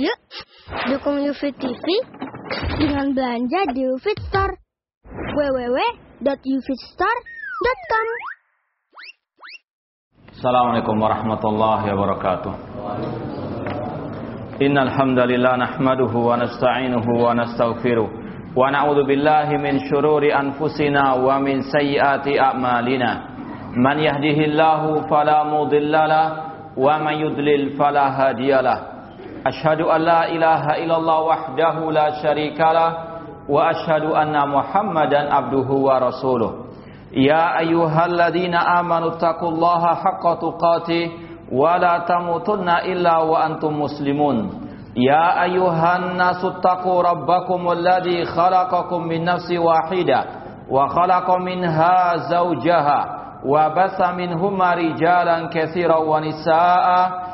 Yuk, dukung UFIT TV dengan belanja di UFIT Store. www.ufitstore.com Assalamualaikum warahmatullahi wabarakatuh. Innal hamdalillah nahmaduhu wa nasta'inuhu wa nastaghfiruh wa na'udzu billahi min shururi anfusina wa min sayyiati a'malina. Man yahdihillahu fala mudhillalah wa man yudlil fala hadiyalah. Ashadu an la ilaha illallah wahdahu la syarikalah Wa ashadu anna muhammadan abduhu wa rasuluh. Ya ayuhal amanu taqullaha haqqa tuqati Wa la tamutunna wa antum muslimun. Ya ayuhal nasu taqu rabbakum alladhi khalaqakum min nafsi wahida Wa khalaqa minha zawjaha Wa basa minhuma rijalan kathira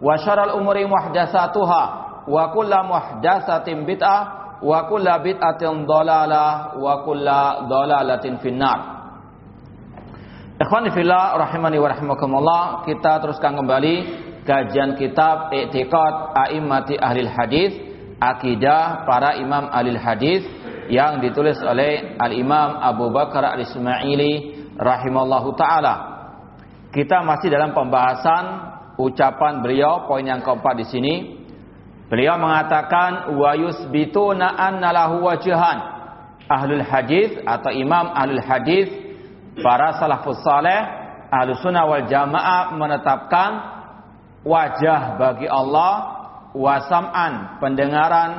Wa syaral umuri muhdatsatuha wa kullu muhdatsatin bid'ah. Wa kullu bid'atin dhalalah wa kullu dhalalatin finnar. Ikhwani fillah rahimani wa rahimakumullah kita teruskan kembali kajian kitab I'tiqad A'immati Ahlil Hadis akidah para imam ahlil hadis yang ditulis oleh Al-Imam Abu Bakar Al-Ismaili rahimallahu taala. Kita masih dalam pembahasan ucapan beliau poin yang keempat di sini beliau mengatakan wa yusbituna anna lahu wajhan. Ahlul hadis atau imam ahlul hadis para salafus saleh ahlus sunnah wal jamaah menetapkan wajah bagi Allah wasam'an pendengaran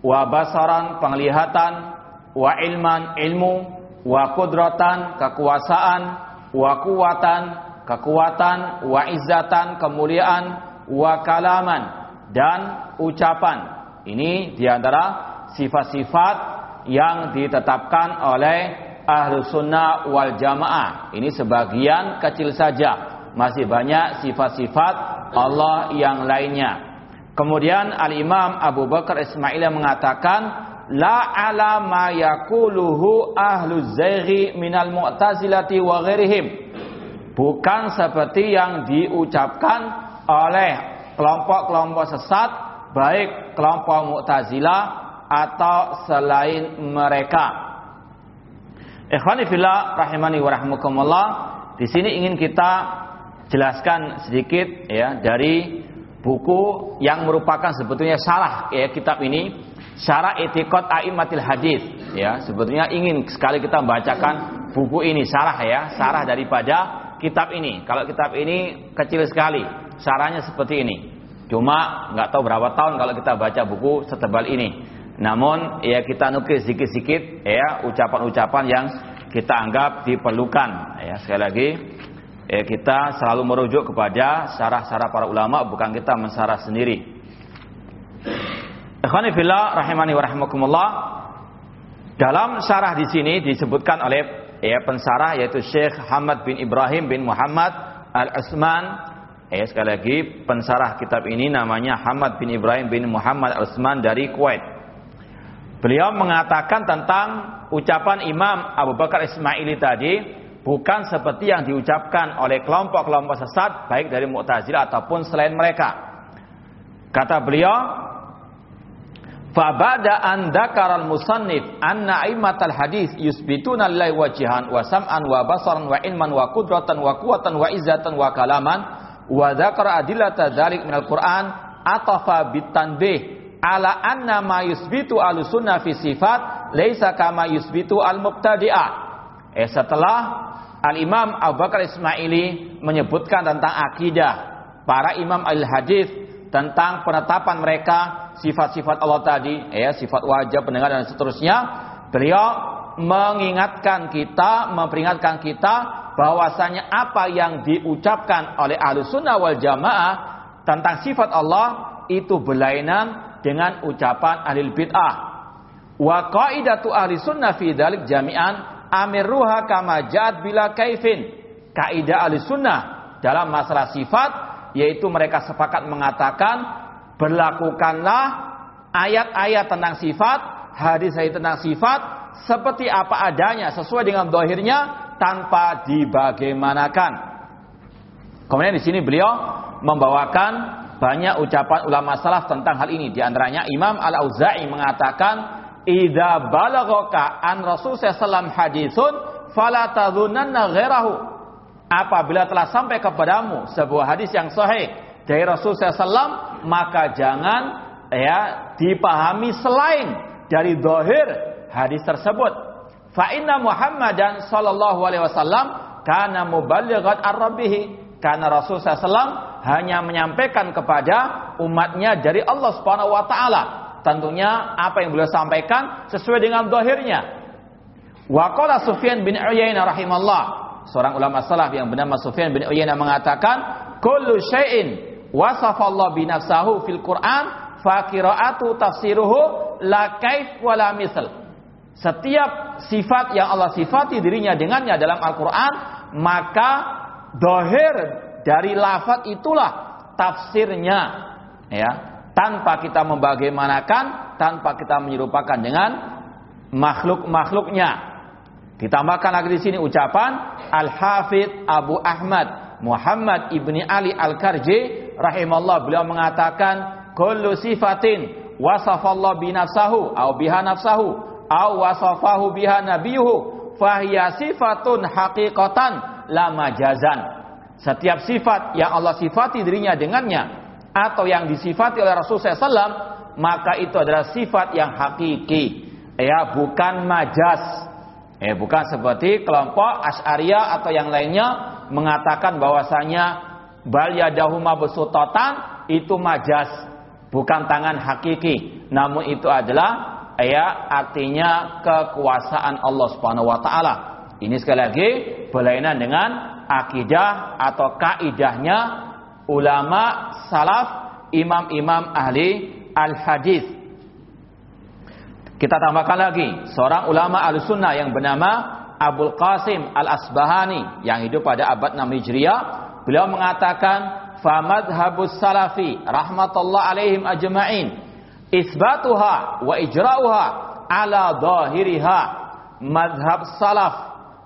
wa basaran penglihatan wa ilman ilmu wa kudratan kekuasaan wa kuwatan kekuatan, wa izzatan, kemuliaan, wa kalaman dan ucapan. Ini di antara sifat-sifat yang ditetapkan oleh ahlu sunnah wal jamaah. Ini sebagian kecil saja. Masih banyak sifat-sifat Allah yang lainnya. Kemudian Al-Imam Abu Bakar Ismail mengatakan la ala ma yakuluhu ahlu zairi minal mu'tazilati wa ghairihim bukan seperti yang diucapkan oleh kelompok-kelompok sesat baik kelompok Mu'tazilah atau selain mereka. Ikhwani fillah rahimani wa rahmukumullah. Di sini ingin kita jelaskan sedikit ya dari buku yang merupakan sebetulnya salah ya kitab ini Syarah Etikot Aimatil Hadis ya sebetulnya ingin sekali kita membacakan buku ini salah ya sarah daripada kitab ini. Kalau kitab ini kecil sekali, saranya seperti ini. Cuma nggak tahu berapa tahun kalau kita baca buku setebal ini. Namun ya kita nukil sedikit-sedikit ya ucapan-ucapan yang kita anggap diperlukan. Ya sekali lagi ya kita selalu merujuk kepada sarah-sarah para ulama bukan kita mensarah sendiri. Ikhwani rahimani wa rahimakumullah. Dalam sarah di sini disebutkan oleh ya pensarah yaitu Syekh Hamad bin Ibrahim bin Muhammad Al-Asman ya sekali lagi pensarah kitab ini namanya Hamad bin Ibrahim bin Muhammad Al-Asman dari Kuwait. Beliau mengatakan tentang ucapan Imam Abu Bakar Ismaili tadi bukan seperti yang diucapkan oleh kelompok-kelompok sesat baik dari Mu'tazilah ataupun selain mereka. Kata beliau Fabada an dzakara al-musannif anna aimatal hadis yusbituna lillahi wajihan wa sam'an wa basaran wa ilman wa qudratan wa quwatan wa izzatan wa kalaman wa dzakara adillata dzalik minal Qur'an atafa bitanbih ala anna ma yusbitu al-sunnah fi sifat laisa kama yusbitu al-mubtadi'ah. Eh setelah Al-Imam Abu Bakar Ismaili menyebutkan tentang akidah para imam al-hadis tentang penetapan mereka sifat-sifat Allah tadi, ya, sifat wajah, pendengar dan seterusnya, beliau mengingatkan kita, memperingatkan kita bahwasanya apa yang diucapkan oleh ahlu sunnah wal jamaah tentang sifat Allah itu berlainan dengan ucapan ahli bid'ah. Wa qaidatu ahli sunnah fi dalik jami'an amirruha kama ja'at bila kaifin. Kaidah ahli sunnah dalam masalah sifat yaitu mereka sepakat mengatakan berlakukanlah ayat-ayat tentang sifat, hadis-hadis tentang sifat seperti apa adanya sesuai dengan dohirnya tanpa dibagaimanakan. Kemudian di sini beliau membawakan banyak ucapan ulama salaf tentang hal ini. Di antaranya Imam Al-Auza'i mengatakan, "Idza balaghaka an Rasul sallallahu haditsun fala tadhunanna ghairahu." Apabila telah sampai kepadamu sebuah hadis yang sahih dari Rasul sallallahu maka jangan ya dipahami selain dari dohir hadis tersebut. Fa inna Muhammadan sallallahu alaihi wasallam kana muballighan ar-rabbih. Karena Rasul SAW hanya menyampaikan kepada umatnya dari Allah Subhanahu wa taala. Tentunya apa yang beliau sampaikan sesuai dengan dohirnya. Wa qala Sufyan bin Uyainah rahimallah, seorang ulama salaf yang bernama Sufyan bin Uyainah mengatakan, "Kullu syai'in wasafa Allah bi nafsahu fil Qur'an fa qira'atu tafsiruhu la kaif wala misal." Setiap sifat yang Allah sifati dirinya dengannya dalam Al-Quran, maka dohir dari lafat itulah tafsirnya. Ya, tanpa kita membagaimanakan, tanpa kita menyerupakan dengan makhluk-makhluknya. Ditambahkan lagi di sini ucapan Al-Hafidh Abu Ahmad Muhammad ibni Ali Al-Karji rahimahullah beliau mengatakan kullu sifatin wasafallahu binafsahu au biha nafsahu au wasafahu biha nabiyuhu fahiya sifatun haqiqatan la majazan. Setiap sifat yang Allah sifati dirinya dengannya atau yang disifati oleh Rasulullah SAW maka itu adalah sifat yang hakiki. Ya bukan majas Eh bukan seperti kelompok Asy'ariyah atau yang lainnya mengatakan bahwasanya bal yadahuma besutatan itu majas, bukan tangan hakiki. Namun itu adalah ya artinya kekuasaan Allah Subhanahu wa taala. Ini sekali lagi berlainan dengan akidah atau kaidahnya ulama salaf, imam-imam ahli al-hadis. Kita tambahkan lagi seorang ulama al-sunnah yang bernama Abdul Qasim al-Asbahani yang hidup pada abad 6 Hijriah. Beliau mengatakan, "Famadhabus salafi rahmatullah alaihim ajma'in isbatuha wa ijra'uha ala zahiriha." Madhab salaf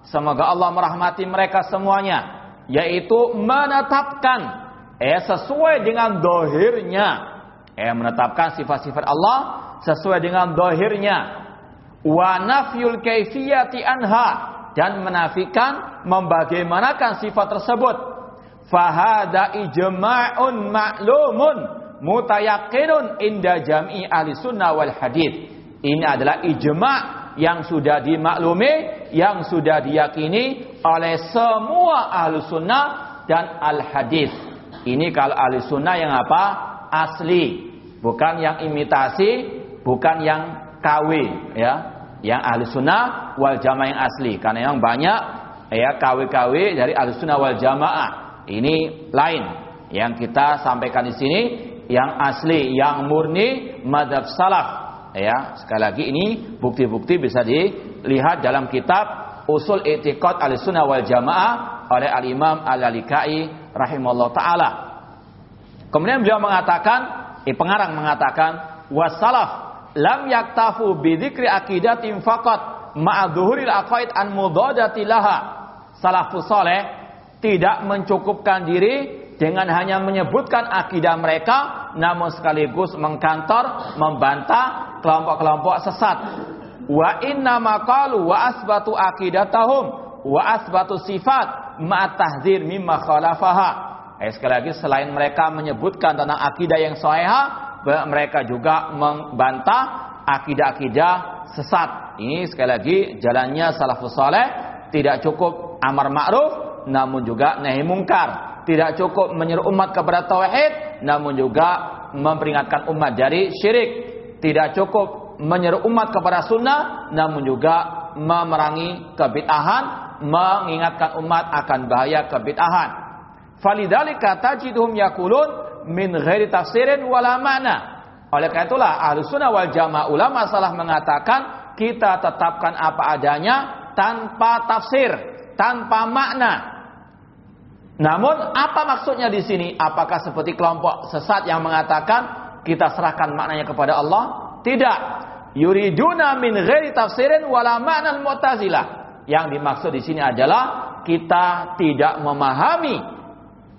semoga Allah merahmati mereka semuanya yaitu menetapkan eh sesuai dengan dohirnya eh menetapkan sifat-sifat Allah sesuai dengan dohirnya. Wa nafyul kaifiyati anha. Dan menafikan membagaimanakan sifat tersebut. Fahada ijma'un ma'lumun mutayakinun inda jam'i ahli sunnah wal hadith. Ini adalah ijma' yang sudah dimaklumi yang sudah diyakini oleh semua ahli sunnah dan al hadith. Ini kalau ahli sunnah yang apa asli bukan yang imitasi bukan yang KW ya, yang ahli sunnah wal jamaah yang asli. Karena yang banyak ya KW-KW dari ahli sunnah wal jamaah. Ini lain yang kita sampaikan di sini yang asli, yang murni madhab salaf. Ya, sekali lagi ini bukti-bukti bisa dilihat dalam kitab Usul I'tiqad Ahlussunnah wal Jamaah oleh Al-Imam Al-Alikai rahimahullah taala. Kemudian beliau mengatakan, eh, pengarang mengatakan wasalaf lam yaktafu bidzikri aqidatin faqat ma'adzuhuril aqaid an mudadati laha. Salafus tidak mencukupkan diri dengan hanya menyebutkan akidah mereka namun sekaligus mengkantor membantah kelompok-kelompok sesat. Wa inna maqalu wa asbatu aqidatahum wa asbatu sifat ma tahdzir mimma khalafaha. Eh, sekali lagi selain mereka menyebutkan tentang akidah yang sahihah mereka juga membantah akidah-akidah sesat. Ini sekali lagi jalannya salafus saleh tidak cukup amar ma'ruf namun juga nahi mungkar. Tidak cukup menyeru umat kepada tauhid namun juga memperingatkan umat dari syirik. Tidak cukup menyeru umat kepada sunnah namun juga memerangi kebid'ahan, mengingatkan umat akan bahaya kebid'ahan. Falidhalika tajiduhum yakulun min ghairi tafsirin wala makna. Oleh karena itulah ahlu sunnah wal jamaah ulama salah mengatakan kita tetapkan apa adanya tanpa tafsir, tanpa makna. Namun apa maksudnya di sini? Apakah seperti kelompok sesat yang mengatakan kita serahkan maknanya kepada Allah? Tidak. Yuriduna min ghairi tafsirin wala ma'nal mu'tazilah. Yang dimaksud di sini adalah kita tidak memahami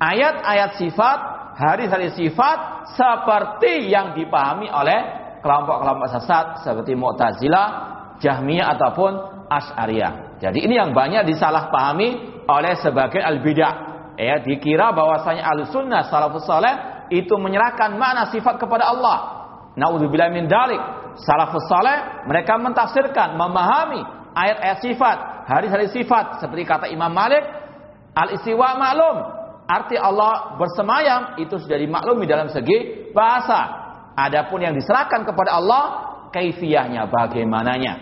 ayat-ayat sifat, hari-hari sifat seperti yang dipahami oleh kelompok-kelompok sesat seperti Mu'tazilah, Jahmiyah ataupun Asy'ariyah. Jadi ini yang banyak disalahpahami oleh sebagian al-bidah. Ya, dikira bahwasanya al-sunnah salafus saleh itu menyerahkan makna sifat kepada Allah. Nauzubillah min dalik. Salafus saleh mereka mentafsirkan, memahami ayat-ayat sifat, hari-hari sifat seperti kata Imam Malik, al-istiwa maklum. Arti Allah bersemayam itu sudah dimaklumi dalam segi bahasa. Adapun yang diserahkan kepada Allah, kaifiyahnya bagaimananya.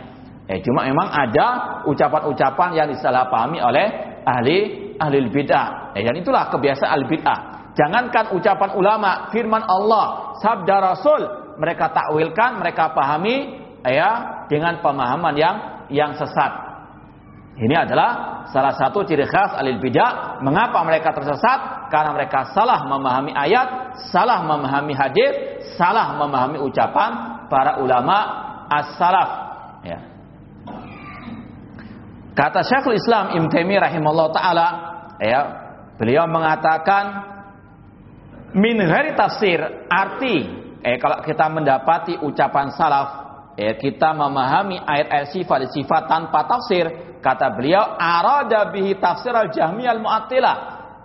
Eh, cuma memang ada ucapan-ucapan yang disalahpahami oleh ahli ahli bidah. Eh, dan itulah kebiasaan ahli bidah. Jangankan ucapan ulama, firman Allah, sabda Rasul, mereka takwilkan, mereka pahami ya dengan pemahaman yang yang sesat. Ini adalah salah satu ciri khas alil bidah. Mengapa mereka tersesat? Karena mereka salah memahami ayat, salah memahami hadis, salah memahami ucapan para ulama as-salaf. Ya. Kata Syekhul Islam Taimiyah rahimahullah taala, ya, beliau mengatakan min ghairi tafsir arti eh kalau kita mendapati ucapan salaf eh kita memahami ayat-ayat sifat-sifat tanpa tafsir kata beliau arada bihi tafsir al-jahmiyah al-mu'attilah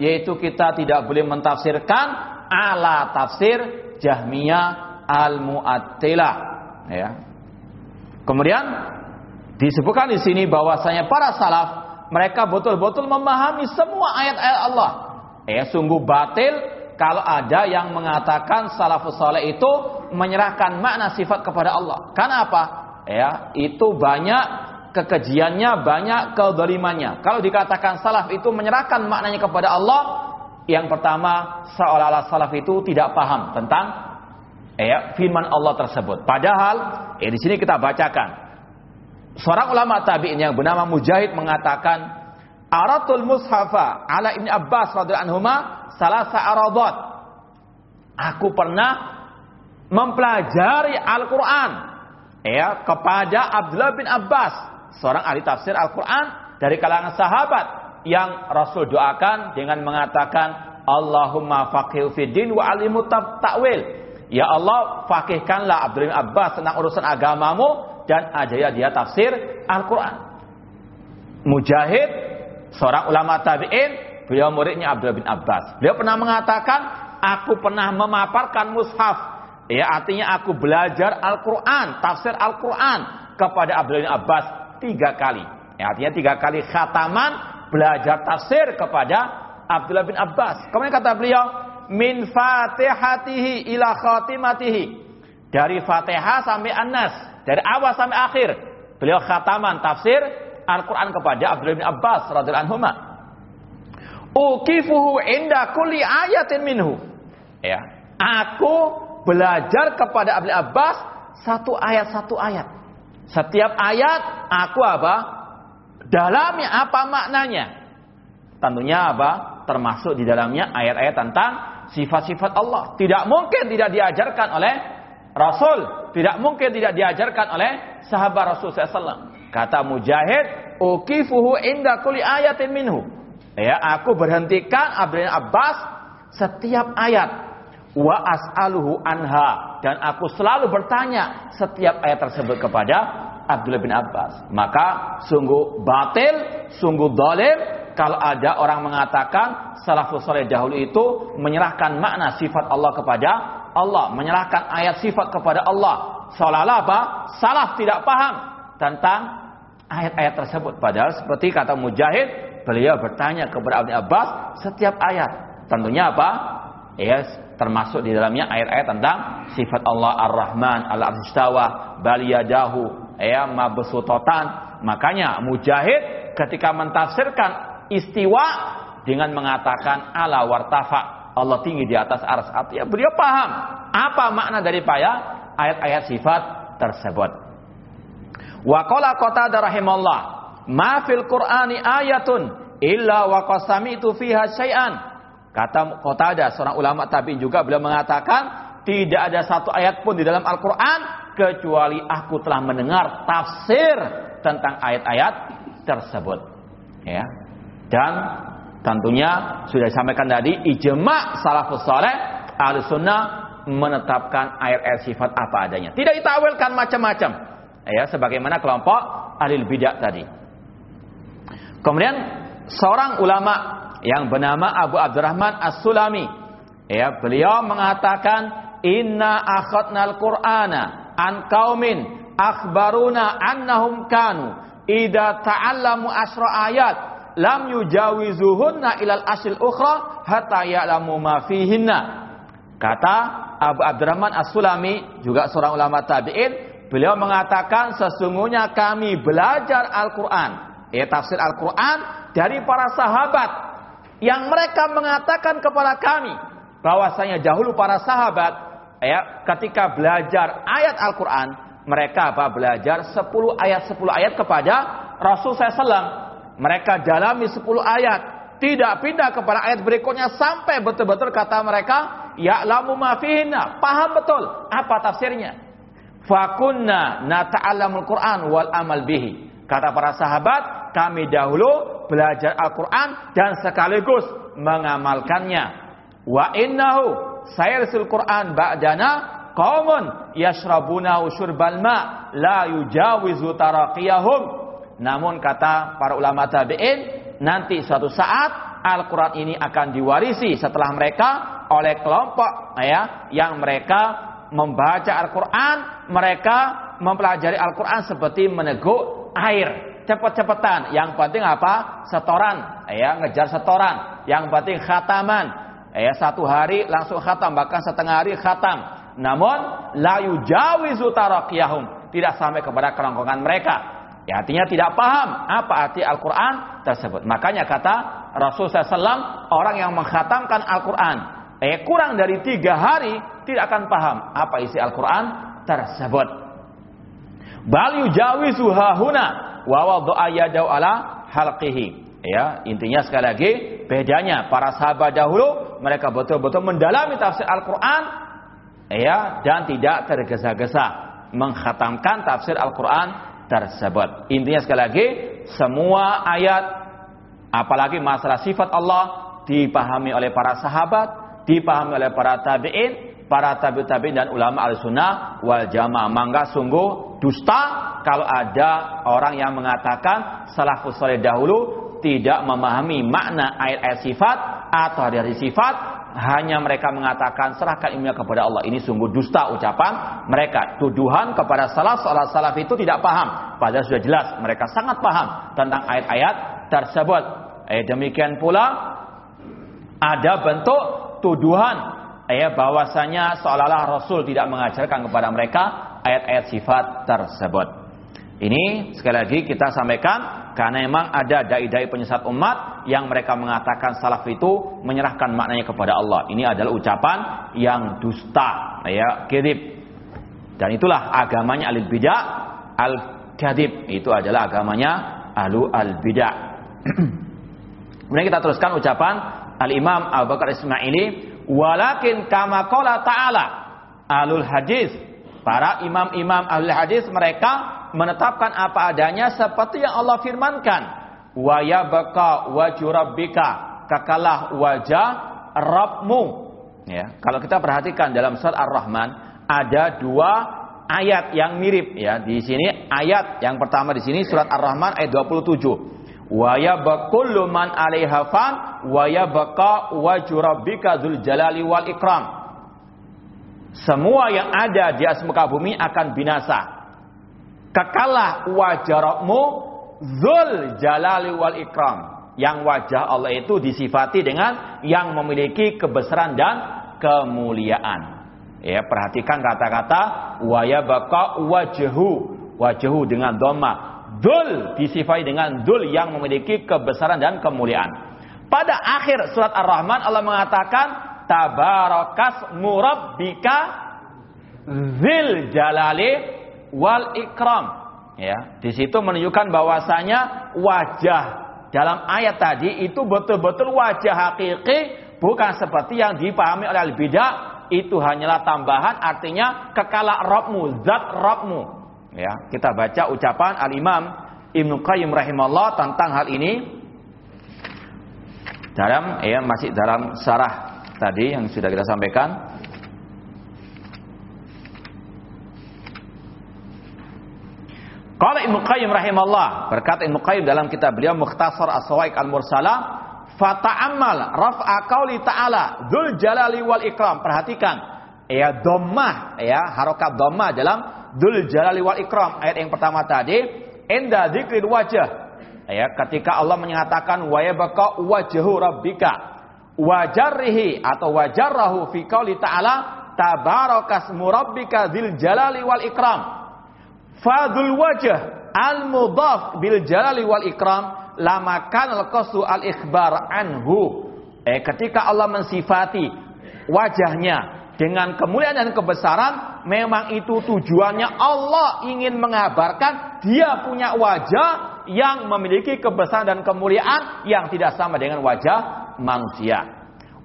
yaitu kita tidak boleh mentafsirkan ala tafsir jahmiyah al-mu'attilah ya kemudian disebutkan di sini bahwasanya para salaf mereka betul-betul memahami semua ayat-ayat Allah ya sungguh batil kalau ada yang mengatakan salafus saleh itu menyerahkan makna sifat kepada Allah. Karena apa? Ya, itu banyak kekejiannya, banyak kedolimannya. Kalau dikatakan salaf itu menyerahkan maknanya kepada Allah, yang pertama seolah-olah salaf itu tidak paham tentang ya, firman Allah tersebut. Padahal, ya di sini kita bacakan. Seorang ulama tabi'in yang bernama Mujahid mengatakan, Aratul mushafa ala Ibn Abbas radhiyallahu anhuma salah sa'aradat. Aku pernah mempelajari Al-Quran ya kepada Abdullah bin Abbas, seorang ahli tafsir Al-Quran dari kalangan sahabat yang Rasul doakan dengan mengatakan Allahumma faqih fiddin wa alimu ta'wil. Ya Allah, fakihkanlah bin Abbas tentang urusan agamamu dan ajaya dia tafsir Al-Quran. Mujahid, seorang ulama tabi'in, Beliau muridnya Abdullah bin Abbas. Beliau pernah mengatakan, aku pernah memaparkan mushaf. Ya, artinya aku belajar Al-Quran, tafsir Al-Quran kepada Abdullah bin Abbas tiga kali. Ya, artinya tiga kali khataman belajar tafsir kepada Abdullah bin Abbas. Kemudian kata beliau, min fatihatihi ila khatimatihi. Dari Fatihah sampai An-Nas, dari awal sampai akhir. Beliau khataman tafsir Al-Quran kepada Abdullah bin Abbas radhiyallahu anhu. Ukifuhu inda kulli ayatin minhu. Ya. Aku belajar kepada Abdul Abbas satu ayat satu ayat. Setiap ayat aku apa? Dalamnya apa maknanya? Tentunya apa? Termasuk di dalamnya ayat-ayat tentang sifat-sifat Allah. Tidak mungkin tidak diajarkan oleh Rasul. Tidak mungkin tidak diajarkan oleh sahabat Rasul SAW. Kata Mujahid, Ukifuhu inda kulli ayatin minhu. Ya, aku berhentikan Abdullah Abbas setiap ayat. Wa as'aluhu anha. Dan aku selalu bertanya setiap ayat tersebut kepada Abdullah bin Abbas. Maka sungguh batil, sungguh dolim kalau ada orang mengatakan salafus saleh dahulu itu menyerahkan makna sifat Allah kepada Allah, menyerahkan ayat sifat kepada Allah. Seolah-olah apa? Salaf tidak paham tentang ayat-ayat tersebut. Padahal seperti kata Mujahid, beliau bertanya kepada Ibnu Abbas setiap ayat. Tentunya apa? Ya, termasuk di dalamnya ayat-ayat tentang sifat Allah Ar-Rahman, Al-Arstawa, Baliyadahu, ya, Mabsutotan. Makanya Mujahid ketika mentafsirkan istiwa dengan mengatakan ala wartafa. Allah tinggi di atas ars. Artinya beliau paham apa makna daripada ayat-ayat sifat tersebut. Wa qala Qatadah rahimallah, "Ma fil Qur'ani ayatun illa wa qasamitu fiha syai'an." Kata Qatadah seorang ulama tabi'in juga beliau mengatakan, tidak ada satu ayat pun di dalam Al-Qur'an kecuali aku telah mendengar tafsir tentang ayat-ayat tersebut. Ya. Dan tentunya sudah disampaikan tadi ijma salafus saleh ahli sunnah menetapkan ayat-ayat sifat apa adanya. Tidak ditawilkan macam-macam. Ya, sebagaimana kelompok ahli bidah tadi. Kemudian seorang ulama yang bernama Abu Abdurrahman As-Sulami, ya, beliau mengatakan inna akhadnal qur'ana an qaumin akhbaruna annahum kanu idza ta'allamu asra ayat lam yujawizuhunna ilal asil ukhra hatta ya'lamu ma fihinna. Kata Abu Abdurrahman As-Sulami juga seorang ulama tabi'in beliau mengatakan sesungguhnya kami belajar Al-Qur'an. Ya tafsir Al-Qur'an dari para sahabat yang mereka mengatakan kepada kami bahwasanya dahulu para sahabat ya ketika belajar ayat Al-Qur'an, mereka apa? Belajar 10 ayat 10 ayat kepada Rasul SAW. Mereka dalami 10 ayat, tidak pindah kepada ayat berikutnya sampai betul-betul kata mereka, ya lamu mafihina, paham betul apa tafsirnya. Fakunna nata'allamul Qur'an wal amal bihi. Kata para sahabat, kami dahulu belajar Al-Quran dan sekaligus mengamalkannya. Wa innahu sayarsul Quran ba'dana qaumun yashrabunahu syurbal ma la yujawizu taraqiyahum. Namun kata para ulama tabi'in, nanti suatu saat Al-Quran ini akan diwarisi setelah mereka oleh kelompok ya yang mereka membaca Al-Quran, mereka mempelajari Al-Quran seperti meneguk air cepet-cepetan. Yang penting apa? Setoran, ya ngejar setoran. Yang penting khataman. Ya, satu hari langsung khatam, bahkan setengah hari khatam. Namun, layu jawizu tarakiyahum. Tidak sampai kepada kerongkongan mereka. Ya, artinya tidak paham apa arti Al-Quran tersebut. Makanya kata Rasul SAW, orang yang menghatamkan Al-Quran, eh, kurang dari tiga hari, tidak akan paham apa isi Al-Quran tersebut. Bal yujawizu hahuna wa wadha'a yadau ala halqihi. Ya, intinya sekali lagi bedanya para sahabat dahulu mereka betul-betul mendalami tafsir Al-Qur'an ya dan tidak tergesa-gesa menghatamkan tafsir Al-Qur'an tersebut. Intinya sekali lagi semua ayat apalagi masalah sifat Allah dipahami oleh para sahabat, dipahami oleh para tabi'in, para tabi' tabi'in dan ulama al-sunnah wal jamaah. Mangga sungguh dusta kalau ada orang yang mengatakan salafus saleh dahulu tidak memahami makna ayat-ayat sifat atau dari sifat hanya mereka mengatakan serahkan ilmunya kepada Allah. Ini sungguh dusta ucapan mereka. Tuduhan kepada salah seorang salaf itu tidak paham. Padahal sudah jelas mereka sangat paham tentang ayat-ayat tersebut. Eh, demikian pula ada bentuk tuduhan eh, bahwasanya seolah-olah Rasul tidak mengajarkan kepada mereka ayat-ayat sifat tersebut. Ini sekali lagi kita sampaikan karena memang ada dai-dai penyesat umat yang mereka mengatakan salaf itu menyerahkan maknanya kepada Allah. Ini adalah ucapan yang dusta, ya, kedip. Dan itulah agamanya alil bidah al kadib. Itu adalah agamanya alu al bidah. Kemudian kita teruskan ucapan al Imam Abu Bakar Ismaili, walakin kama qala ta'ala alul hadis. Para imam-imam ahli hadis mereka menetapkan apa adanya seperti yang Allah firmankan. Wa yabqa wajhu rabbika, kekalah wajah Rabbmu. Ya, kalau kita perhatikan dalam surat Ar-Rahman ada dua ayat yang mirip ya. Di sini ayat yang pertama di sini surat Ar-Rahman ayat 27. Wa yabqullu man 'alaiha fan wa yabqa wajhu rabbika dzul jalali wal ikram. Semua yang ada di atas muka bumi akan binasa. Kekalah wajahmu zul jalali wal ikram. Yang wajah Allah itu disifati dengan yang memiliki kebesaran dan kemuliaan. Ya perhatikan kata-kata waya baka wajhu. Wajhu dengan doma dul disifati dengan dul yang memiliki kebesaran dan kemuliaan pada akhir surat ar-rahman Allah mengatakan tabarakas murabbika zil jalali wal ikram. Ya, di situ menunjukkan bahwasanya wajah dalam ayat tadi itu betul-betul wajah hakiki bukan seperti yang dipahami oleh al-bidah itu hanyalah tambahan artinya kekala Rabbmu, zat Rabbmu. Ya, kita baca ucapan Al-Imam Ibnu Qayyim rahimahullah tentang hal ini dalam ya masih dalam sarah tadi yang sudah kita sampaikan. Qala Ibnu Qayyim rahimahullah, berkata Ibnu Qayyim dalam kitab beliau Mukhtasar As-Sawaik Al-Mursalah, fata'ammal raf'a qauli ta'ala dzul jalali wal ikram. Perhatikan ya dhammah ya harokat dhammah dalam dzul jalali wal ikram. Ayat yang pertama tadi, inda dzikril wajah. Ya, ketika Allah menyatakan wa yabqa wajhu rabbika wajarrihi atau wajarrahu fi qauli ta'ala tabarakas murabbika dzil jalali wal ikram Fadul wajah al mudaf bil jalali wal ikram lama kan al qasu al ikhbar anhu. Eh ketika Allah mensifati wajahnya dengan kemuliaan dan kebesaran, memang itu tujuannya Allah ingin mengabarkan dia punya wajah yang memiliki kebesaran dan kemuliaan yang tidak sama dengan wajah manusia.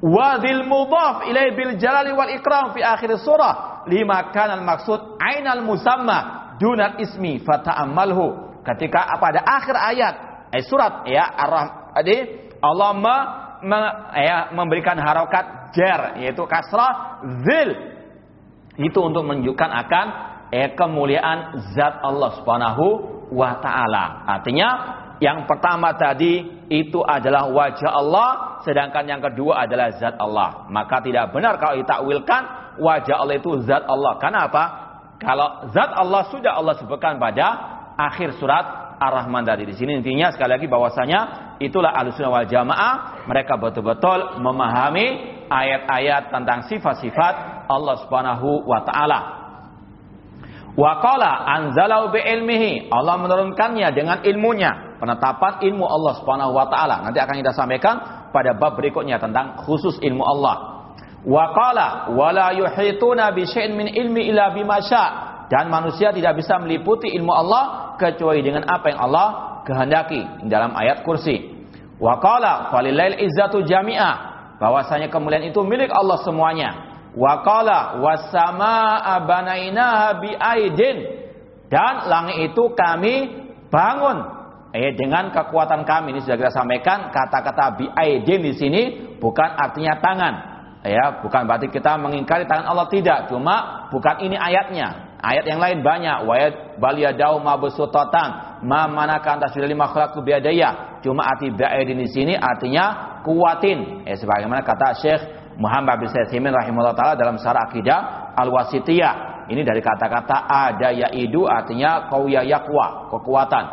Wadil mudaf ilai bil jalali wal ikram fi akhir surah lima kan al maksud ainal musamma dunat ismi fata'ammalhu. Ketika pada akhir ayat eh, surat ya ar Allah me, me, ya, memberikan harokat jer yaitu kasrah zil itu untuk menunjukkan akan eh, kemuliaan zat Allah Subhanahu wa taala. Artinya yang pertama tadi itu adalah wajah Allah, sedangkan yang kedua adalah zat Allah. Maka tidak benar kalau ditakwilkan wajah Allah itu zat Allah. Karena apa? Kalau zat Allah sudah Allah sebutkan pada akhir surat Ar-Rahman tadi di sini intinya sekali lagi bahwasanya itulah alusunah wal jamaah mereka betul-betul memahami ayat-ayat tentang sifat-sifat Allah Subhanahu wa taala. Wa qala anzalau bi ilmihi. Allah menurunkannya dengan ilmunya, penetapan ilmu Allah Subhanahu wa taala. Nanti akan kita sampaikan pada bab berikutnya tentang khusus ilmu Allah. Wa qala wala yuhituna bi syai'in min ilmi illa bima dan manusia tidak bisa meliputi ilmu Allah kecuali dengan apa yang Allah kehendaki. Dalam ayat kursi. Wa qala falillail izzatu jami'ah bahwasanya kemuliaan itu milik Allah semuanya. Wa qala wasamaa banainaha bi aidin dan langit itu kami bangun. Eh dengan kekuatan kami. Ini sudah kita sampaikan kata-kata bi aidin di sini bukan artinya tangan. Ya, bukan berarti kita mengingkari tangan Allah tidak, cuma bukan ini ayatnya. Ayat yang lain banyak. Wa baliyadau mabsutatan ma manaka anta sudah lima khalaqtu biadaya. Cuma arti ba'idin di sini artinya kuatin. Eh sebagaimana kata Syekh Muhammad bin Saimin rahimahullah taala dalam syarah akidah Al-Wasitiyah. Ini dari kata-kata ada yaidu artinya qawiya yaqwa, kekuatan.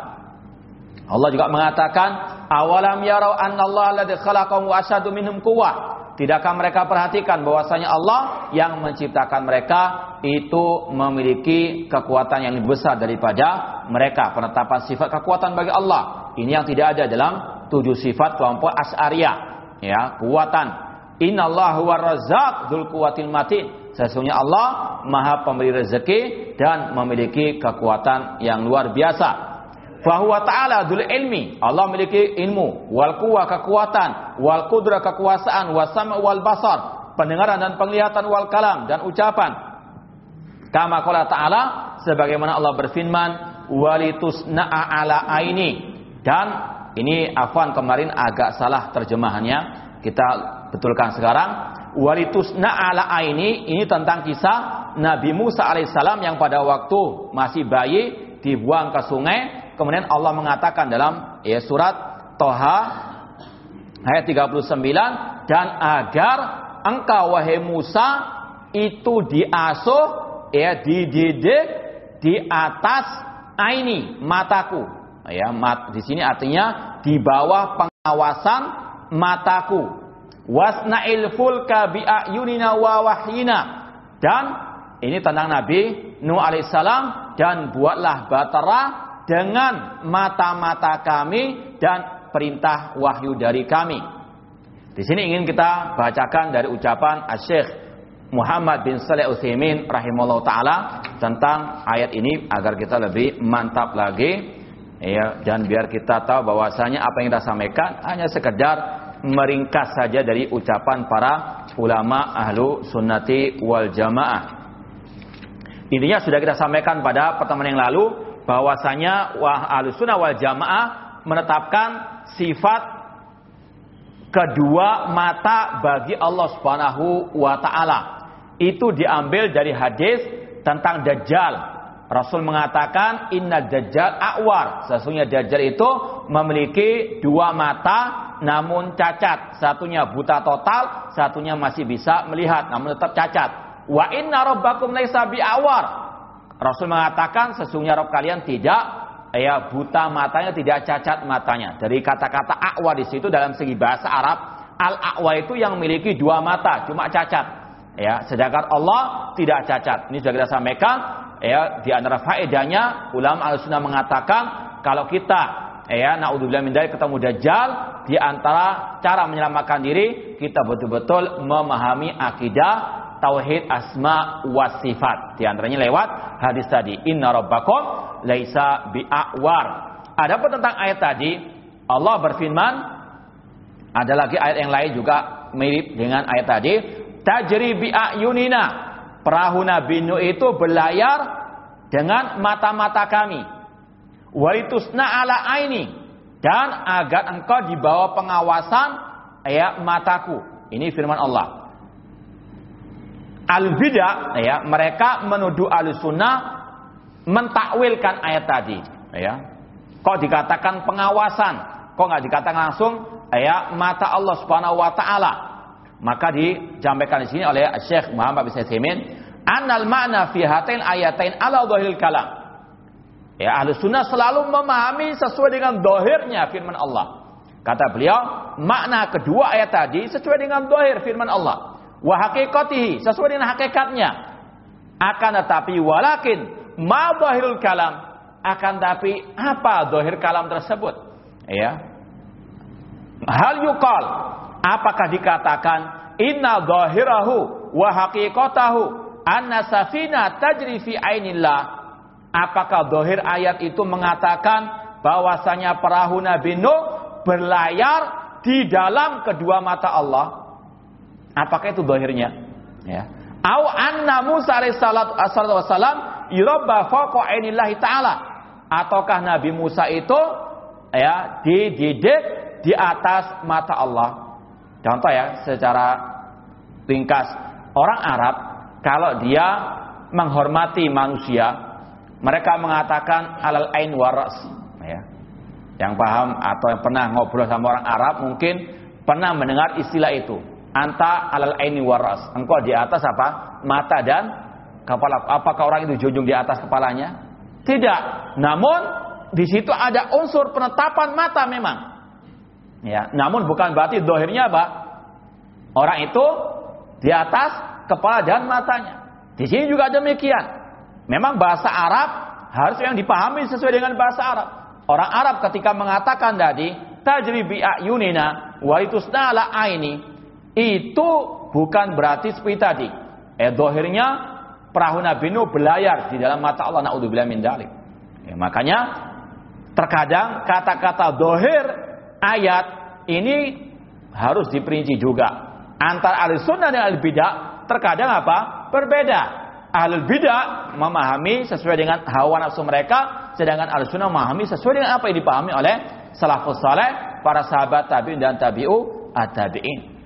Allah juga mengatakan awalam yarau annallaha alladzi khalaqahum wa minhum quwwah Tidakkah mereka perhatikan bahwasanya Allah yang menciptakan mereka itu memiliki kekuatan yang lebih besar daripada mereka. Penetapan sifat kekuatan bagi Allah. Ini yang tidak ada dalam tujuh sifat kelompok As'ariyah. Ya, kuatan. Innallaha huwa razzaq dzul quwwatil matin. Sesungguhnya Allah Maha pemberi rezeki dan memiliki kekuatan yang luar biasa. Fahuwa ta'ala dul ilmi. Allah memiliki ilmu. Wal kuwa kekuatan. Wal kudra kekuasaan. Wasam wal basar. Pendengaran dan penglihatan wal kalam. Dan ucapan. Kama kala ta'ala. Sebagaimana Allah berfirman. Walitus ala aini. Dan ini afwan kemarin agak salah terjemahannya. Kita betulkan sekarang. Walitus na'ala aini. Ini tentang kisah Nabi Musa alaihissalam yang pada waktu masih bayi dibuang ke sungai Kemudian Allah mengatakan dalam ya, surat Toha ayat 39 dan agar engkau wahai Musa itu diasuh ya dididik di atas aini mataku. Ya mat, di sini artinya di bawah pengawasan mataku. Wasna'il fulka bi ayunina dan ini tentang Nabi Nuh alaihissalam dan buatlah batera dengan mata-mata kami dan perintah wahyu dari kami. Di sini ingin kita bacakan dari ucapan Syekh Muhammad bin Saleh Utsaimin rahimahullah taala tentang ayat ini agar kita lebih mantap lagi ya dan biar kita tahu bahwasanya apa yang kita sampaikan hanya sekedar meringkas saja dari ucapan para ulama ahlu sunnati wal jamaah. Intinya sudah kita sampaikan pada pertemuan yang lalu bahwasanya wah ahlu sunnah wal jamaah menetapkan sifat kedua mata bagi Allah Subhanahu wa taala. Itu diambil dari hadis tentang dajjal. Rasul mengatakan inna dajjal awar. Sesungguhnya dajjal itu memiliki dua mata namun cacat. Satunya buta total, satunya masih bisa melihat namun tetap cacat. Wa inna rabbakum laisa awar. Rasul mengatakan sesungguhnya Rabb kalian tidak ya buta matanya tidak cacat matanya. Dari kata-kata akwa di situ dalam segi bahasa Arab, al akwa itu yang memiliki dua mata, cuma cacat. Ya, sedangkan Allah tidak cacat. Ini sudah kita sampaikan. Ya, di antara faedahnya ulama al-sunnah mengatakan kalau kita ya naudzubillah min ketemu dajjal di antara cara menyelamatkan diri kita betul-betul memahami akidah tauhid asma wa sifat. Di antaranya lewat hadis tadi, inna rabbakum laisa bi'awar. Adapun tentang ayat tadi, Allah berfirman, ada lagi ayat yang lain juga mirip dengan ayat tadi, tajri bi'ayunina. Perahu Nabi Nuh itu berlayar dengan mata-mata kami. Walitusna ala aini dan agar engkau di bawah pengawasan ya mataku. Ini firman Allah. Al ya mereka menuduh al sunnah mentakwilkan ayat tadi, ya. Kok dikatakan pengawasan, kok nggak dikatakan langsung ya mata Allah Subhanahu wa taala. Maka dijampaikan di sini oleh Syekh Muhammad bin Saimin, "Annal ma'na fi hatain ayatain ala dhahiril kalam." Ya, ahli sunnah selalu memahami sesuai dengan dohirnya firman Allah. Kata beliau, makna kedua ayat tadi sesuai dengan dohir firman Allah. Wa hakikatihi, sesuai dengan hakikatnya. Akan tetapi walakin ma zahirul kalam akan tapi apa zahir kalam tersebut? Ya. Hal yuqal apakah dikatakan inna zahirahu wa haqiqatahu anna safina tajri fi ainillah? Apakah zahir ayat itu mengatakan bahwasanya perahu Nabi Nuh berlayar di dalam kedua mata Allah apakah itu zahirnya? Ya. Au anna Musa alaihi salatu wassalam yurabba faqa ainillahi taala. Ataukah Nabi Musa itu ya dididik di atas mata Allah? Contoh ya secara ringkas. Orang Arab kalau dia menghormati manusia mereka mengatakan alal ain waras ya. Yang paham atau yang pernah ngobrol sama orang Arab mungkin pernah mendengar istilah itu anta alal aini waras engkau di atas apa mata dan kepala apakah orang itu junjung di atas kepalanya? Tidak. Namun di situ ada unsur penetapan mata memang. Ya, namun bukan berarti dohirnya apa? Orang itu di atas kepala dan matanya. Di sini juga demikian. Memang bahasa Arab harus yang dipahami sesuai dengan bahasa Arab. Orang Arab ketika mengatakan tadi tajri bi ayunina wa itusna la aini itu bukan berarti seperti tadi. Eh dohirnya perahu Nabi Nuh berlayar di dalam mata Allah naudzubillah min dalik. Ya, makanya terkadang kata-kata dohir ayat ini harus diperinci juga. Antara ahli sunnah dan ahli bidah terkadang apa? Berbeda. Ahli bidah memahami sesuai dengan hawa nafsu mereka, sedangkan ahli sunnah memahami sesuai dengan apa yang dipahami oleh salafus saleh, para sahabat tabi'in dan tabi'u at-tabi'in.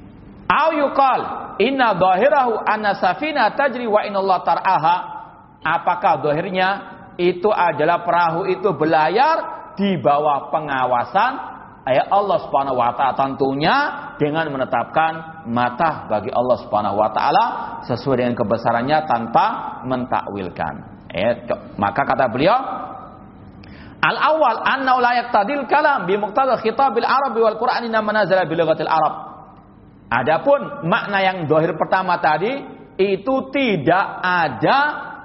Au yuqal inna dhahirahu anna safina tajri wa Allah tar'aha. Apakah dohirnya itu adalah perahu itu berlayar di bawah pengawasan ayat Allah Subhanahu wa taala tentunya dengan menetapkan mata bagi Allah Subhanahu wa taala sesuai dengan kebesarannya tanpa mentakwilkan. Eh, maka kata beliau Al awal anna la yaqtadil kalam bi muqtada khitabil arabi wal qur'ani nama nazala bi lughatil arab. Adapun makna yang dohir pertama tadi itu tidak ada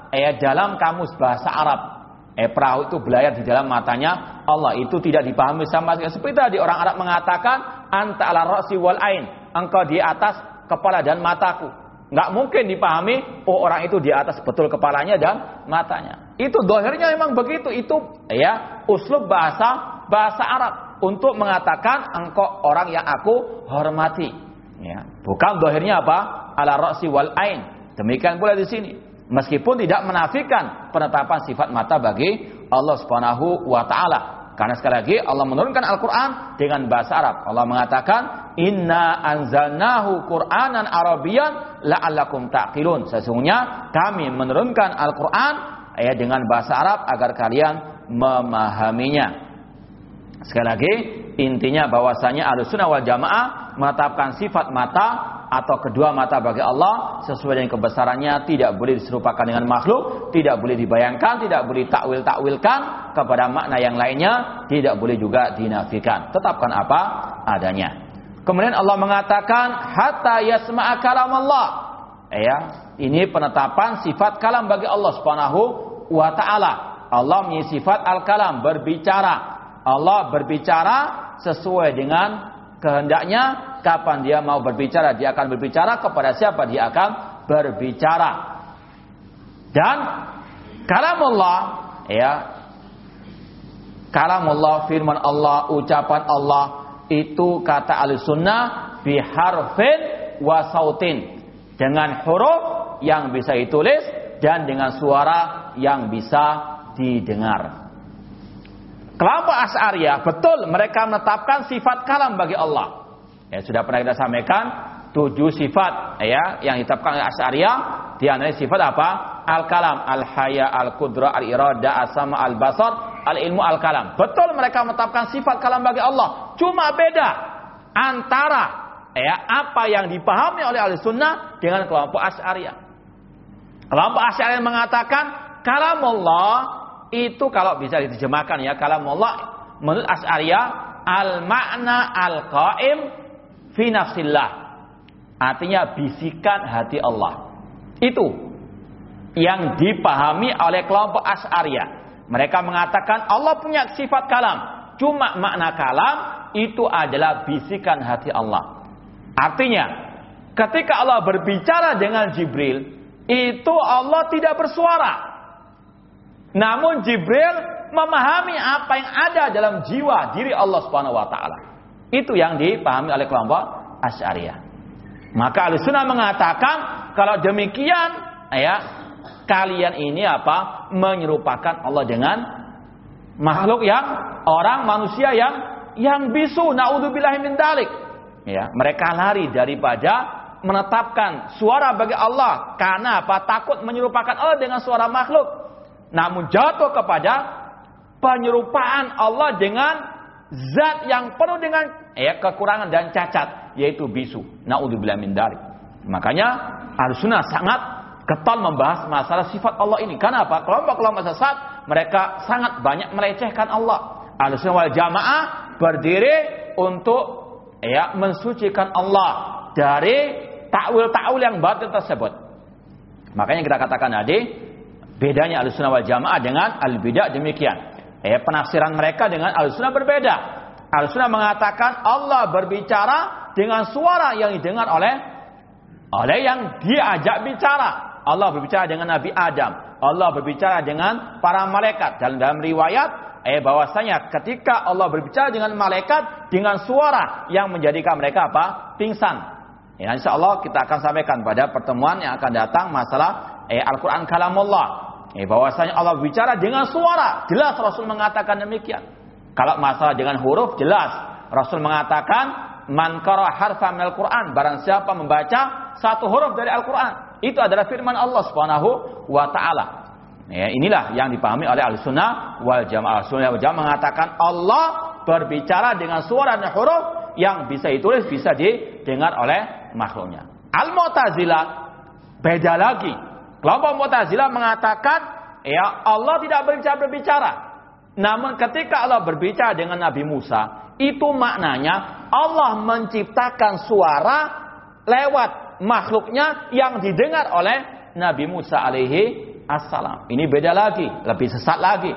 eh, dalam kamus bahasa Arab. Eh, perahu itu belayar di dalam matanya Allah itu tidak dipahami sama sekali. Seperti tadi orang Arab mengatakan anta ala rasi wal ain. engkau di atas kepala dan mataku. Nggak mungkin dipahami, oh orang itu di atas betul kepalanya dan matanya. Itu dohirnya memang begitu. Itu ya uslub bahasa bahasa Arab untuk mengatakan engkau orang yang aku hormati. Ya. Bukan dohirnya apa? Ala roksi wal ain. Demikian pula di sini. Meskipun tidak menafikan penetapan sifat mata bagi Allah Subhanahu wa taala. Karena sekali lagi Allah menurunkan Al-Quran dengan bahasa Arab. Allah mengatakan, Inna anzalnahu Qur'anan Arabian la'allakum ta'qilun. Sesungguhnya kami menurunkan Al-Quran ya, dengan bahasa Arab agar kalian memahaminya. Sekali lagi, intinya bahwasanya Ahlussunnah wal Jamaah menetapkan sifat mata atau kedua mata bagi Allah sesuai dengan kebesarannya tidak boleh diserupakan dengan makhluk, tidak boleh dibayangkan, tidak boleh takwil-takwilkan kepada makna yang lainnya, tidak boleh juga dinafikan. Tetapkan apa adanya. Kemudian Allah mengatakan hatta yasma'a kalam Allah. Ya, ini penetapan sifat kalam bagi Allah Subhanahu wa taala. Allah memiliki sifat al-kalam, berbicara. Allah berbicara sesuai dengan kehendaknya kapan dia mau berbicara, dia akan berbicara kepada siapa dia akan berbicara. Dan kalamullah ya kalamullah firman Allah, ucapan Allah itu kata al-sunnah biharfin wa sautin dengan huruf yang bisa ditulis dan dengan suara yang bisa didengar. Kelompok Asy'ariyah betul mereka menetapkan sifat kalam bagi Allah. Ya, sudah pernah kita sampaikan tujuh sifat ya yang ditetapkan oleh Asy'ariyah di antara sifat apa? Al-kalam, al-haya, al-qudrah, al-irada, as-sama, al-basar, al-ilmu, al-kalam. Betul mereka menetapkan sifat kalam bagi Allah. Cuma beda antara ya apa yang dipahami oleh ahli sunnah dengan kelompok Asy'ariyah. Kelompok Asy'ariyah mengatakan kalam Allah itu kalau bisa diterjemahkan ya kalam Allah menurut Asy'ariyah al-makna al-qaim fi nafsillah. Artinya bisikan hati Allah. Itu yang dipahami oleh kelompok Asy'ariyah. Mereka mengatakan Allah punya sifat kalam. Cuma makna kalam itu adalah bisikan hati Allah. Artinya, ketika Allah berbicara dengan Jibril, itu Allah tidak bersuara. Namun Jibril memahami apa yang ada dalam jiwa diri Allah Subhanahu wa taala. Itu yang dipahami oleh kelompok Asy'ariyah. Maka Ahlussunnah mengatakan kalau demikian ya kalian ini apa? menyerupakan Allah dengan makhluk yang orang manusia yang yang bisu naudzubillahi min dalik. Ya, mereka lari daripada menetapkan suara bagi Allah karena apa? takut menyerupakan Allah dengan suara makhluk. Namun jatuh kepada penyerupaan Allah dengan zat yang penuh dengan ya kekurangan dan cacat yaitu bisu. Naudzubillah min dzalik. Makanya Ahlussunnah sangat ketal membahas masalah sifat Allah ini. Karena apa? Kelompok-kelompok sesat mereka sangat banyak melecehkan Allah. Ahlussunnah wal Jamaah berdiri untuk ya mensucikan Allah dari takwil-takwil yang batil tersebut. Makanya kita katakan tadi bedanya Ahlussunnah wal Jamaah dengan al-bidah demikian. Eh, penafsiran mereka dengan al-sunnah berbeda. Al-sunnah mengatakan Allah berbicara dengan suara yang didengar oleh oleh yang diajak bicara. Allah berbicara dengan Nabi Adam. Allah berbicara dengan para malaikat. Dalam dalam riwayat eh bahwasanya ketika Allah berbicara dengan malaikat dengan suara yang menjadikan mereka apa? pingsan. Ya, insya Allah kita akan sampaikan pada pertemuan yang akan datang masalah eh, Al-Quran kalamullah. Eh, bahwasanya Allah bicara dengan suara. Jelas Rasul mengatakan demikian. Kalau masalah dengan huruf, jelas. Rasul mengatakan, Man kara harfa minal Qur'an. Barang siapa membaca satu huruf dari Al-Quran. Itu adalah firman Allah subhanahu wa ta'ala. Ya, inilah yang dipahami oleh al-sunnah wal jamaah. Al-sunnah wal jamaah mengatakan Allah berbicara dengan suara dan huruf yang bisa ditulis, bisa didengar oleh makhluknya. Al-Mu'tazilah beda lagi. Kelompok Mu'tazilah mengatakan ya Allah tidak berbicara berbicara. Namun ketika Allah berbicara dengan Nabi Musa, itu maknanya Allah menciptakan suara lewat makhluknya yang didengar oleh Nabi Musa alaihi assalam. Ini beda lagi, lebih sesat lagi.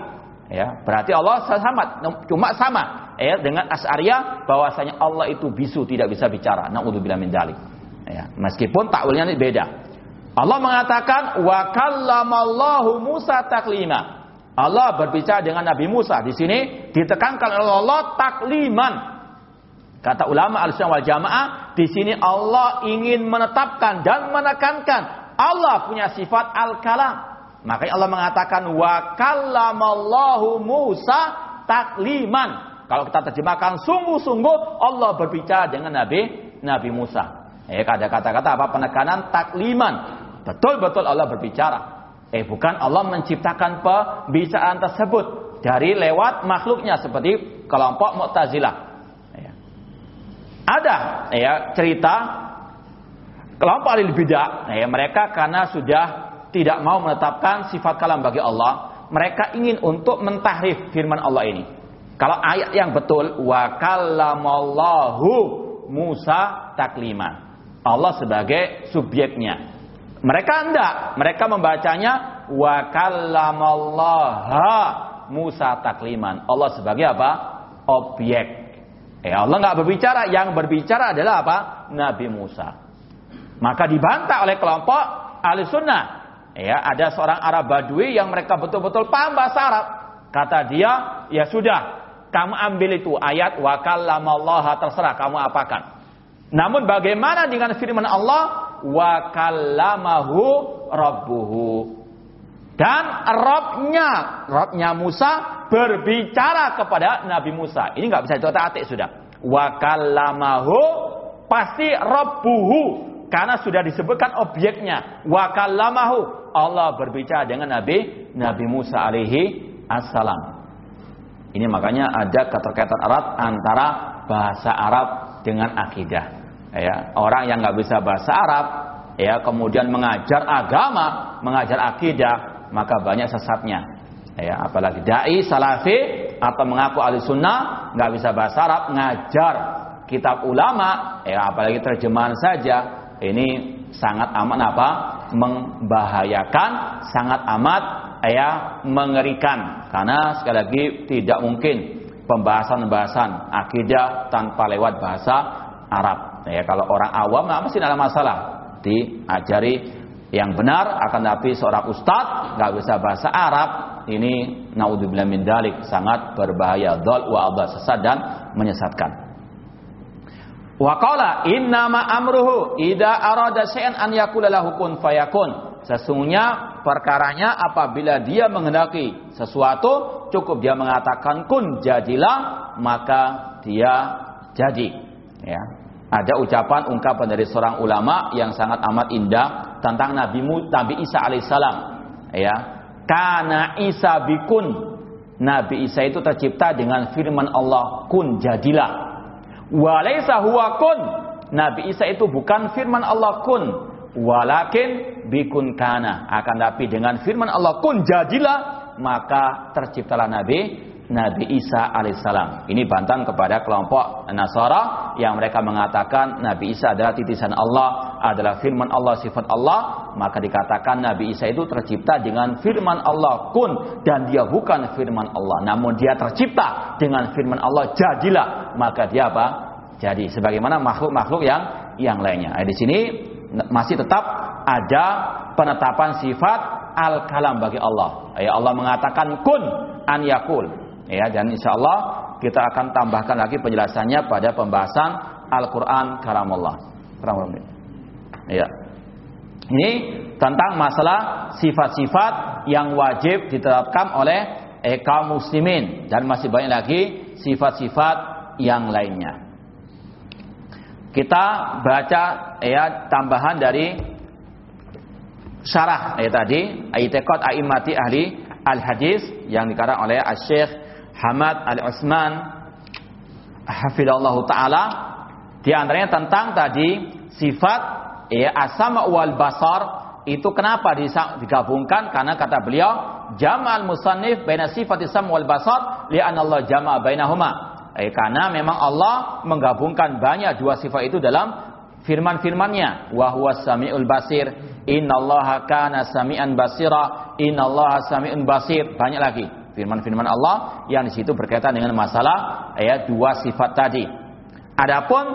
Ya, berarti Allah sama, cuma sama ya dengan Asy'ariyah bahwasanya Allah itu bisu tidak bisa bicara. Nauzubillah min dzalik. Ya, meskipun takwilnya beda. Allah mengatakan wa kallamallahu Musa taklima. Allah berbicara dengan Nabi Musa. Di sini ditekankan oleh Allah takliman. Kata ulama al-sunnah wal jamaah, di sini Allah ingin menetapkan dan menekankan Allah punya sifat al-kalam. Makanya Allah mengatakan wa kallamallahu Musa takliman. Kalau kita terjemahkan sungguh-sungguh Allah berbicara dengan Nabi Nabi Musa. Eh ada kata-kata apa penekanan takliman. Betul-betul Allah berbicara. Eh bukan Allah menciptakan pembicaraan tersebut dari lewat makhluknya seperti kelompok Mu'tazilah. Ya. Ada ya cerita kelompok ahli bidah ya, mereka karena sudah tidak mau menetapkan sifat kalam bagi Allah, mereka ingin untuk mentahrif firman Allah ini. Kalau ayat yang betul wa kallamallahu Musa taklima. Allah sebagai subjeknya. Mereka enggak, mereka membacanya wa kallamallaha Musa takliman. Allah sebagai apa? Objek. Eh Allah nggak berbicara, yang berbicara adalah apa? Nabi Musa. Maka dibantah oleh kelompok ahli sunnah Ya, ada seorang Arab Badui yang mereka betul-betul paham bahasa Arab. Kata dia, ya sudah, kamu ambil itu ayat wa kallamallaha terserah kamu apakan. Namun bagaimana dengan firman Allah wa kallamahu rabbuhu. Dan Robnya, Robnya Musa berbicara kepada Nabi Musa. Ini nggak bisa ditotak atik sudah. Wa kallamahu pasti rabbuhu karena sudah disebutkan objeknya. Wa kallamahu Allah berbicara dengan Nabi Nabi Musa alaihi assalam. Ini makanya ada keterkaitan erat antara bahasa Arab dengan akidah. Ya, orang yang nggak bisa bahasa Arab, ya kemudian mengajar agama, mengajar akidah, maka banyak sesatnya. Ya, apalagi dai salafi atau mengaku ahli sunnah nggak bisa bahasa Arab, ngajar kitab ulama, ya apalagi terjemahan saja, ini sangat amat apa? membahayakan, sangat amat ya mengerikan karena sekali lagi tidak mungkin pembahasan-pembahasan akidah tanpa lewat bahasa Arab. Ya, kalau orang awam nggak mesti ada masalah diajari yang benar akan tapi seorang ustadz nggak bisa bahasa Arab ini naudzubillah min dalik sangat berbahaya dol wa sesat dan menyesatkan. Wa qala innama amruhu ida arada syai'an an yakula lahu kun fayakun. Sesungguhnya perkaranya apabila dia menghendaki sesuatu cukup dia mengatakan kun jadilah maka dia jadi. Ya. Ada ucapan ungkapan dari seorang ulama yang sangat amat indah tentang Nabi Nabi Isa alaihissalam. Ya. Karena Isa bikun Nabi Isa itu tercipta dengan firman Allah kun jadilah Walaysa huwa kun. Nabi Isa itu bukan firman Allah kun. Walakin bikun kana. Akan tapi dengan firman Allah kun jadilah. Maka terciptalah Nabi Nabi Isa alaihissalam. Ini bantahan kepada kelompok Nasara yang mereka mengatakan Nabi Isa adalah titisan Allah, adalah firman Allah, sifat Allah. Maka dikatakan Nabi Isa itu tercipta dengan firman Allah kun dan dia bukan firman Allah. Namun dia tercipta dengan firman Allah jadilah. Maka dia apa? Jadi sebagaimana makhluk-makhluk yang yang lainnya. Nah, di sini masih tetap ada penetapan sifat al-kalam bagi Allah. Ya Allah mengatakan kun an yakul Ya, dan insya Allah kita akan tambahkan lagi penjelasannya pada pembahasan Al-Quran Karamullah. Ya. Ini tentang masalah sifat-sifat yang wajib diterapkan oleh eh, kaum muslimin dan masih banyak lagi sifat-sifat yang lainnya. Kita baca ya tambahan dari syarah ya tadi Aitekot Aimati Ahli Al-Hadis yang dikarang oleh Syekh Hamad Al-Utsman hafizallahu taala di antaranya tentang tadi sifat ya asama wal basar itu kenapa digabungkan? Karena kata beliau jamal musannif baina sifat isam wal basar li'anna Allah jama'a bainahuma. Eh, karena memang Allah menggabungkan banyak dua sifat itu dalam firman-firmannya. Wa huwas samiul basir. Innallaha kana samian basira. Innallaha samiun basir. Banyak lagi Firman-firman Allah yang di situ berkaitan dengan masalah ya dua sifat tadi. Adapun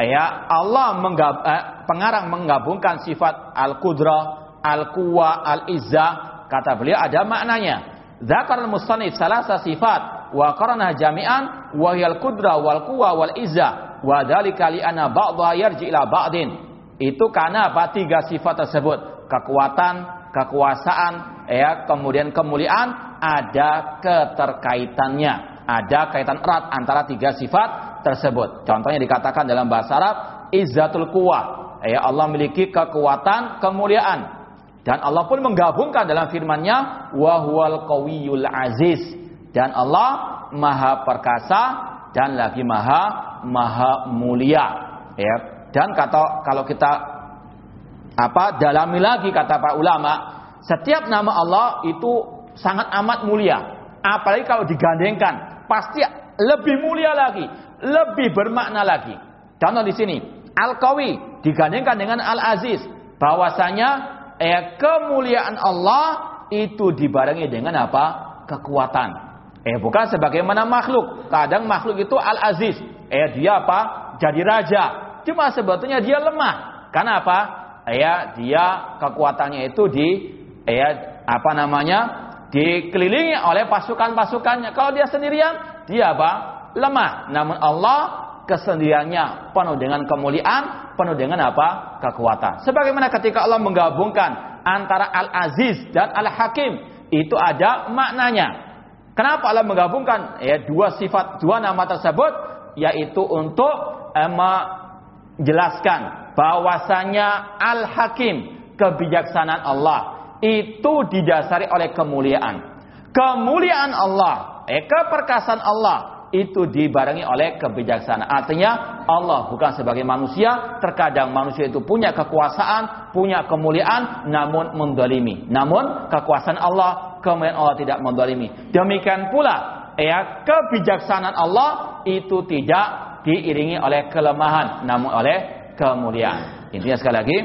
ya Allah menggab, eh, pengarang menggabungkan sifat al-qudrah, al-quwa, al-izzah, kata beliau ada maknanya. Zakar al-musannif salasa sifat wa qarana jami'an wa hiyal qudra wal quwa wal izzah wa dzalika li anna ba'dha yarji ila ba'din. Itu karena apa? Tiga sifat tersebut. Kekuatan, kekuasaan, ya, kemudian kemuliaan ada keterkaitannya. Ada kaitan erat antara tiga sifat tersebut. Contohnya dikatakan dalam bahasa Arab, izzatul quwah. Ya, Allah memiliki kekuatan, kemuliaan. Dan Allah pun menggabungkan dalam firman-Nya, wa huwal qawiyul aziz. Dan Allah maha perkasa dan lagi maha maha mulia. Ya. Dan kata kalau kita apa dalami lagi kata para ulama, setiap nama Allah itu sangat amat mulia. Apalagi kalau digandengkan, pasti lebih mulia lagi, lebih bermakna lagi. Contoh di sini, Al-Qawi digandengkan dengan Al-Aziz, bahwasanya eh, kemuliaan Allah itu dibarengi dengan apa? kekuatan. Eh bukan sebagaimana makhluk. Kadang makhluk itu Al-Aziz. Eh dia apa? Jadi raja. Cuma sebetulnya dia lemah. Karena apa? Ya, dia kekuatannya itu di ya apa namanya? Dikelilingi oleh pasukan-pasukannya. Kalau dia sendirian, dia apa? lemah. Namun Allah kesendiriannya penuh dengan kemuliaan, penuh dengan apa? kekuatan. Sebagaimana ketika Allah menggabungkan antara Al-Aziz dan Al-Hakim, itu ada maknanya. Kenapa Allah menggabungkan ya dua sifat, dua nama tersebut yaitu untuk eh, menjelaskan bahwasanya Al-Hakim, kebijaksanaan Allah itu didasari oleh kemuliaan. Kemuliaan Allah, eh, keperkasaan Allah itu dibarengi oleh kebijaksanaan. Artinya Allah bukan sebagai manusia, terkadang manusia itu punya kekuasaan, punya kemuliaan, namun mendolimi. Namun kekuasaan Allah, kemuliaan Allah tidak mendolimi. Demikian pula, ya kebijaksanaan Allah itu tidak diiringi oleh kelemahan, namun oleh kemuliaan. Intinya sekali lagi,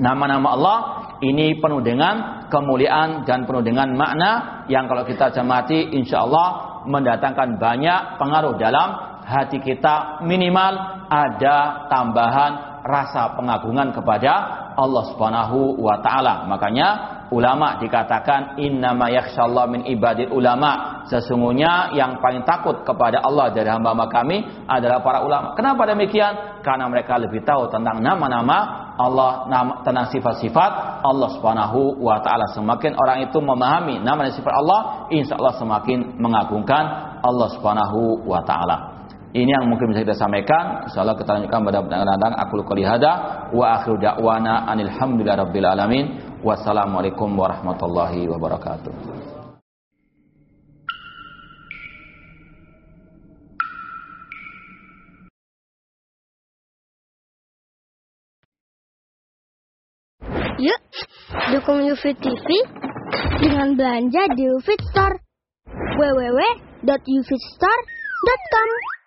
nama-nama Allah ini penuh dengan kemuliaan dan penuh dengan makna yang kalau kita cermati insya Allah mendatangkan banyak pengaruh dalam hati kita minimal ada tambahan rasa pengagungan kepada Allah Subhanahu wa taala. Makanya ulama dikatakan innama yakhsyallahu min ibadil ulama. Sesungguhnya yang paling takut kepada Allah dari hamba-hamba kami adalah para ulama. Kenapa demikian? Karena mereka lebih tahu tentang nama-nama Allah nama, tentang sifat-sifat Allah Subhanahu wa taala. Semakin orang itu memahami nama dan sifat Allah, insya Allah semakin mengagungkan Allah Subhanahu wa taala. Ini yang mungkin bisa kita sampaikan. Insyaallah kita lanjutkan pada datang. Aku qouli hada wa akhiru da'wana anil rabbil alamin. Wassalamualaikum warahmatullahi wabarakatuh. Yuk, dukung UFIT TV dengan belanja di UFIT Store. www.ufitstore.com